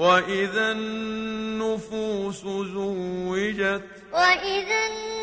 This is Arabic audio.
وَإِذَا النُّفُوسُ زُوِّجَتْ وَإِذَا النُّفُوسُ